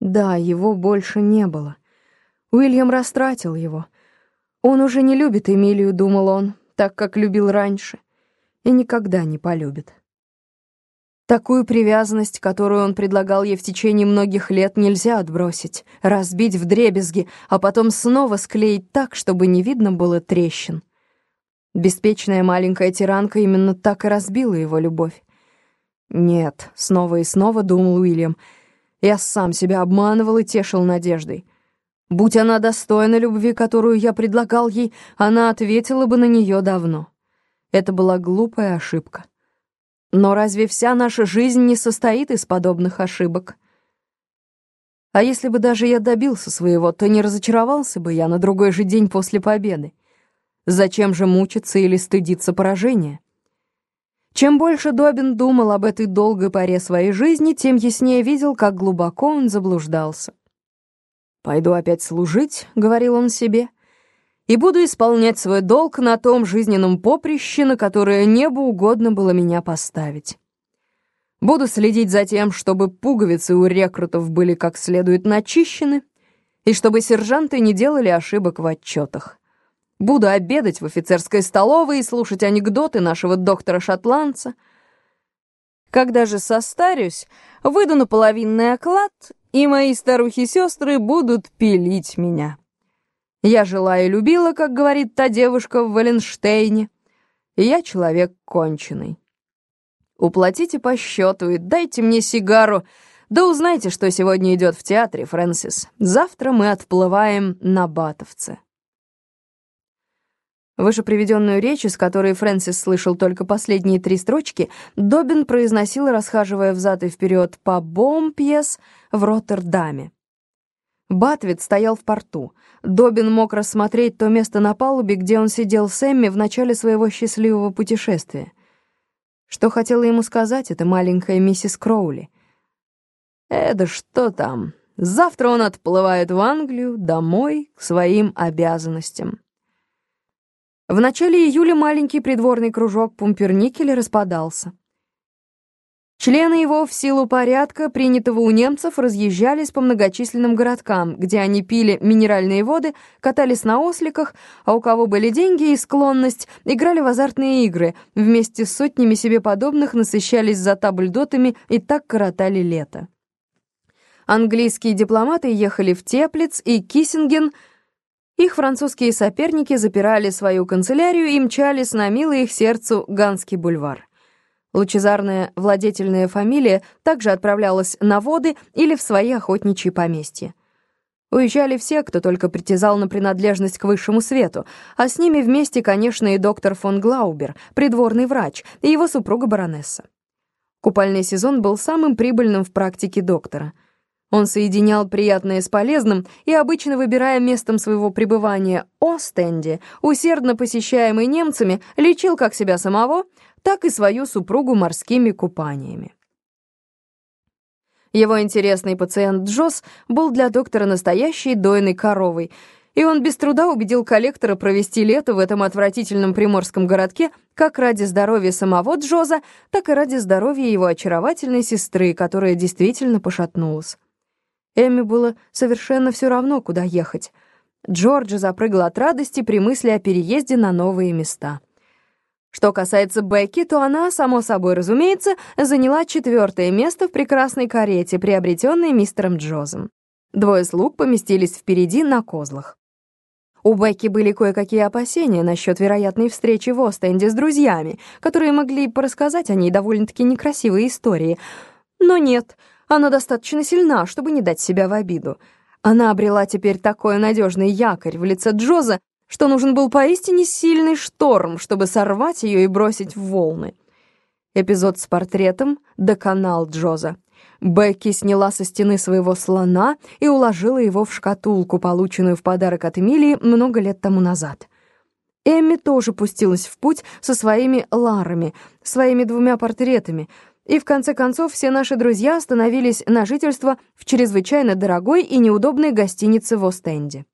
Да, его больше не было. Уильям растратил его. Он уже не любит Эмилию, думал он, так как любил раньше, и никогда не полюбит. Такую привязанность, которую он предлагал ей в течение многих лет, нельзя отбросить, разбить в дребезги, а потом снова склеить так, чтобы не видно было трещин. Беспечная маленькая тиранка именно так и разбила его любовь. «Нет», — снова и снова думал Уильям, — «я сам себя обманывал и тешил надеждой. Будь она достойна любви, которую я предлагал ей, она ответила бы на нее давно. Это была глупая ошибка». Но разве вся наша жизнь не состоит из подобных ошибок? А если бы даже я добился своего, то не разочаровался бы я на другой же день после победы. Зачем же мучиться или стыдиться поражения? Чем больше Добин думал об этой долгой поре своей жизни, тем яснее видел, как глубоко он заблуждался. «Пойду опять служить», — говорил он себе, — и буду исполнять свой долг на том жизненном поприще, на которое небу угодно было меня поставить. Буду следить за тем, чтобы пуговицы у рекрутов были как следует начищены, и чтобы сержанты не делали ошибок в отчетах. Буду обедать в офицерской столовой и слушать анекдоты нашего доктора-шотландца. Когда же состарюсь, выйду на половинный оклад, и мои старухи-сестры будут пилить меня. Я жила и любила, как говорит та девушка в Валенштейне. Я человек конченый. Уплатите по счету и дайте мне сигару. Да узнайте, что сегодня идет в театре, Фрэнсис. Завтра мы отплываем на Батовце. Выше приведенную речь, из которой Фрэнсис слышал только последние три строчки, Добин произносил, расхаживая взад и вперед по бомб-пьес в Роттердаме. Батвит стоял в порту. Добин мог рассмотреть то место на палубе, где он сидел с Эмми в начале своего счастливого путешествия. Что хотела ему сказать эта маленькая миссис Кроули? «Э, да что там? Завтра он отплывает в Англию, домой, к своим обязанностям». В начале июля маленький придворный кружок Пумперникеля распадался. Члены его в силу порядка, принятого у немцев, разъезжались по многочисленным городкам, где они пили минеральные воды, катались на осликах, а у кого были деньги и склонность, играли в азартные игры, вместе с сотнями себе подобных насыщались за табльдотами и так коротали лето. Английские дипломаты ехали в Теплиц и Киссинген, их французские соперники запирали свою канцелярию и мчались на милый их сердцу Ганский бульвар. Лучезарная владетельная фамилия также отправлялась на воды или в свои охотничьи поместья. Уезжали все, кто только притязал на принадлежность к высшему свету, а с ними вместе, конечно, и доктор фон Глаубер, придворный врач, и его супруга баронесса. Купальный сезон был самым прибыльным в практике доктора. Он соединял приятное с полезным и, обычно выбирая местом своего пребывания Остенде, усердно посещаемый немцами, лечил как себя самого, так и свою супругу морскими купаниями. Его интересный пациент Джосс был для доктора настоящей дойной коровой, и он без труда убедил коллектора провести лето в этом отвратительном приморском городке как ради здоровья самого Джоза, так и ради здоровья его очаровательной сестры, которая действительно пошатнулась. Эмми было совершенно все равно, куда ехать. Джорджа запрыгала от радости при мысли о переезде на новые места. Что касается Бекки, то она, само собой разумеется, заняла четвертое место в прекрасной карете, приобретенной мистером Джозом. Двое слуг поместились впереди на козлах. У Бекки были кое-какие опасения насчет вероятной встречи в Остенде с друзьями, которые могли порассказать о ней довольно-таки некрасивые истории. Но нет, она достаточно сильна, чтобы не дать себя в обиду. Она обрела теперь такой надежный якорь в лице Джоза, что нужен был поистине сильный шторм, чтобы сорвать ее и бросить в волны. Эпизод с портретом доконал Джоза. Бекки сняла со стены своего слона и уложила его в шкатулку, полученную в подарок от Эмилии много лет тому назад. Эмми тоже пустилась в путь со своими ларами, своими двумя портретами, и в конце концов все наши друзья остановились на жительство в чрезвычайно дорогой и неудобной гостинице в Остенде.